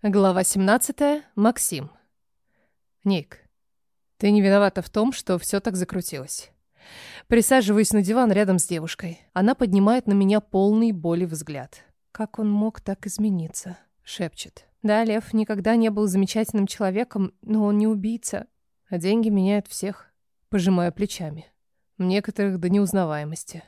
Глава 17. Максим. Ник, ты не виновата в том, что все так закрутилось. Присаживаюсь на диван рядом с девушкой. Она поднимает на меня полный боли взгляд. Как он мог так измениться? Шепчет. Да, Лев никогда не был замечательным человеком, но он не убийца. А деньги меняют всех. Пожимаю плечами. Некоторых до неузнаваемости.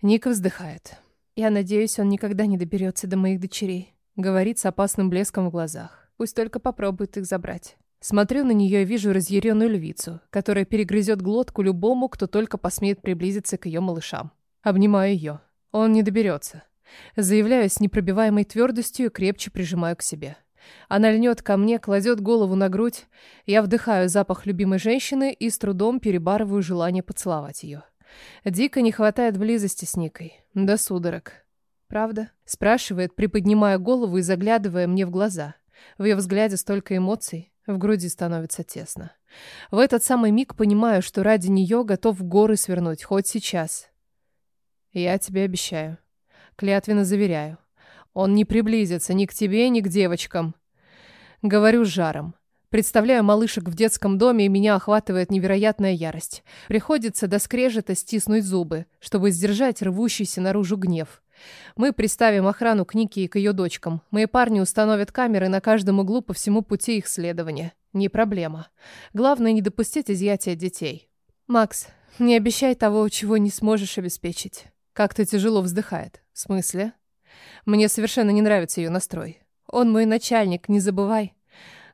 Ника вздыхает. Я надеюсь, он никогда не доберется до моих дочерей. Говорит с опасным блеском в глазах. Пусть только попробует их забрать. Смотрю на нее и вижу разъяренную львицу, которая перегрызет глотку любому, кто только посмеет приблизиться к ее малышам. Обнимаю ее. Он не доберется. Заявляю с непробиваемой твердостью и крепче прижимаю к себе. Она льнет ко мне, кладет голову на грудь. Я вдыхаю запах любимой женщины и с трудом перебарываю желание поцеловать ее. Дико не хватает близости с Никой. До судорог. «Правда?» — спрашивает, приподнимая голову и заглядывая мне в глаза. В ее взгляде столько эмоций, в груди становится тесно. В этот самый миг понимаю, что ради нее готов горы свернуть, хоть сейчас. Я тебе обещаю. Клятвенно заверяю. Он не приблизится ни к тебе, ни к девочкам. Говорю с жаром. Представляю малышек в детском доме, и меня охватывает невероятная ярость. Приходится до скрежета стиснуть зубы, чтобы сдержать рвущийся наружу гнев. Мы приставим охрану к Нике и к ее дочкам. Мои парни установят камеры на каждом углу по всему пути их следования. Не проблема. Главное не допустить изъятия детей. Макс, не обещай того, чего не сможешь обеспечить. Как-то тяжело вздыхает. В смысле? Мне совершенно не нравится ее настрой. Он мой начальник, не забывай.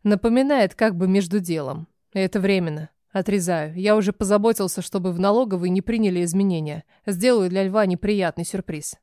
Напоминает как бы между делом. Это временно. Отрезаю. Я уже позаботился, чтобы в налоговой не приняли изменения. Сделаю для Льва неприятный сюрприз.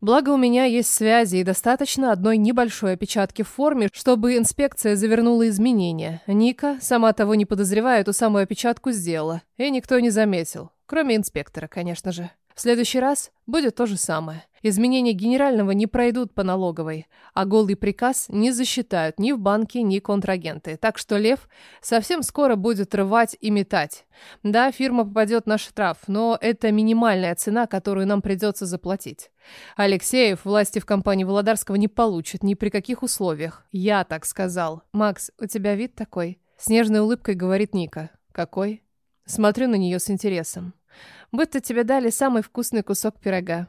Благо у меня есть связи и достаточно одной небольшой опечатки в форме, чтобы инспекция завернула изменения. Ника, сама того не подозревая, эту самую опечатку сделала. И никто не заметил. Кроме инспектора, конечно же. В следующий раз будет то же самое. Изменения генерального не пройдут по налоговой, а голый приказ не засчитают ни в банке, ни контрагенты. Так что Лев совсем скоро будет рвать и метать. Да, фирма попадет на штраф, но это минимальная цена, которую нам придется заплатить. Алексеев власти в компании Володарского не получит ни при каких условиях. Я так сказал. Макс, у тебя вид такой? С нежной улыбкой говорит Ника. Какой? Смотрю на нее с интересом. Будто тебе дали самый вкусный кусок пирога.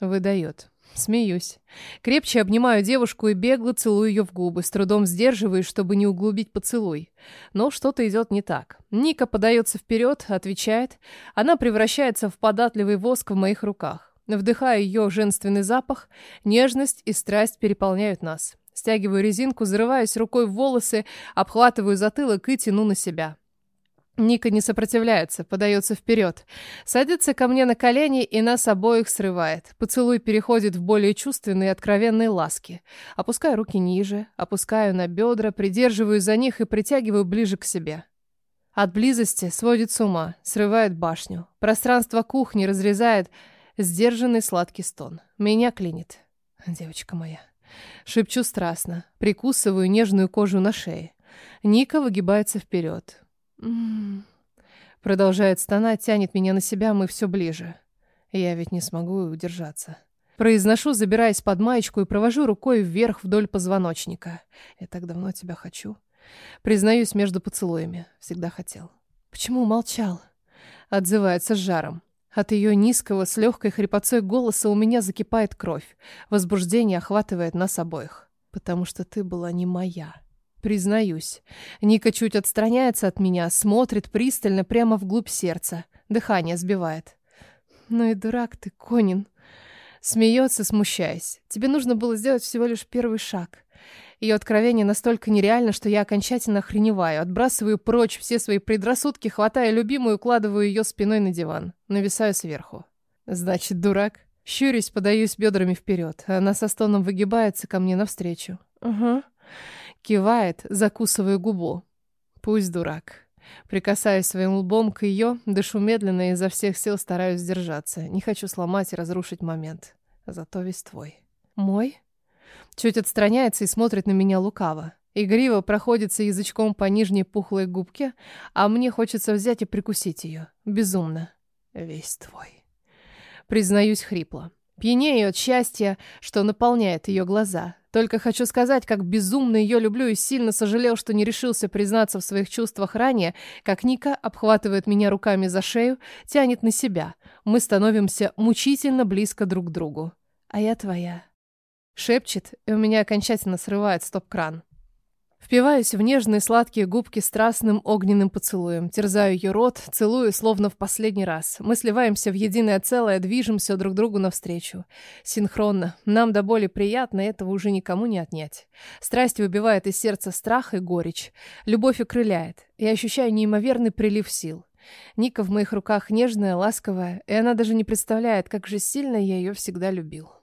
Выдает. Смеюсь. Крепче обнимаю девушку и бегло целую ее в губы, с трудом сдерживаюсь, чтобы не углубить поцелуй. Но что-то идет не так. Ника подается вперед, отвечает. Она превращается в податливый воск в моих руках. Вдыхая ее женственный запах, нежность и страсть переполняют нас. Стягиваю резинку, зарываюсь рукой в волосы, обхватываю затылок и тяну на себя. Ника не сопротивляется, подается вперед. Садится ко мне на колени и нас обоих срывает. Поцелуй переходит в более чувственные и откровенные ласки. Опускаю руки ниже, опускаю на бедра, придерживаю за них и притягиваю ближе к себе. От близости сводит с ума, срывает башню. Пространство кухни разрезает сдержанный сладкий стон. Меня клинит. Девочка моя. Шепчу страстно, прикусываю нежную кожу на шее. Ника выгибается вперед. Продолжает стонать, тянет меня на себя, мы все ближе. Я ведь не смогу удержаться. Произношу, забираясь под маечку и провожу рукой вверх вдоль позвоночника. Я так давно тебя хочу. Признаюсь между поцелуями. Всегда хотел. Почему молчал? Отзывается с жаром. От ее низкого, с легкой хрипотцой голоса у меня закипает кровь. Возбуждение охватывает нас обоих. Потому что ты была не моя. Признаюсь. Ника чуть отстраняется от меня, смотрит пристально прямо вглубь сердца. Дыхание сбивает. Ну и дурак ты, Конин. Смеется, смущаясь. Тебе нужно было сделать всего лишь первый шаг. Ее откровение настолько нереально, что я окончательно охреневаю, отбрасываю прочь все свои предрассудки, хватая любимую, укладываю ее спиной на диван. Нависаю сверху. Значит, дурак? Щурюсь, подаюсь бедрами вперед. Она со стоном выгибается ко мне навстречу. Угу. Кивает, закусывая губу. Пусть дурак. Прикасаюсь своим лбом к ее, дышу медленно и изо всех сил стараюсь сдержаться. Не хочу сломать и разрушить момент. Зато весь твой. Мой? Чуть отстраняется и смотрит на меня лукаво. Игриво проходится язычком по нижней пухлой губке, а мне хочется взять и прикусить ее. Безумно. Весь твой. Признаюсь хрипло. Пьянею от счастья, что наполняет ее глаза. Только хочу сказать, как безумно ее люблю и сильно сожалел, что не решился признаться в своих чувствах ранее, как Ника обхватывает меня руками за шею, тянет на себя. Мы становимся мучительно близко друг к другу. А я твоя. Шепчет, и у меня окончательно срывает стоп-кран. Впиваюсь в нежные сладкие губки страстным огненным поцелуем, терзаю ее рот, целую словно в последний раз. Мы сливаемся в единое целое, движемся друг другу навстречу. Синхронно. Нам до боли приятно, этого уже никому не отнять. Страсть выбивает из сердца страх и горечь. Любовь окрыляет. Я ощущаю неимоверный прилив сил. Ника в моих руках нежная, ласковая, и она даже не представляет, как же сильно я ее всегда любил.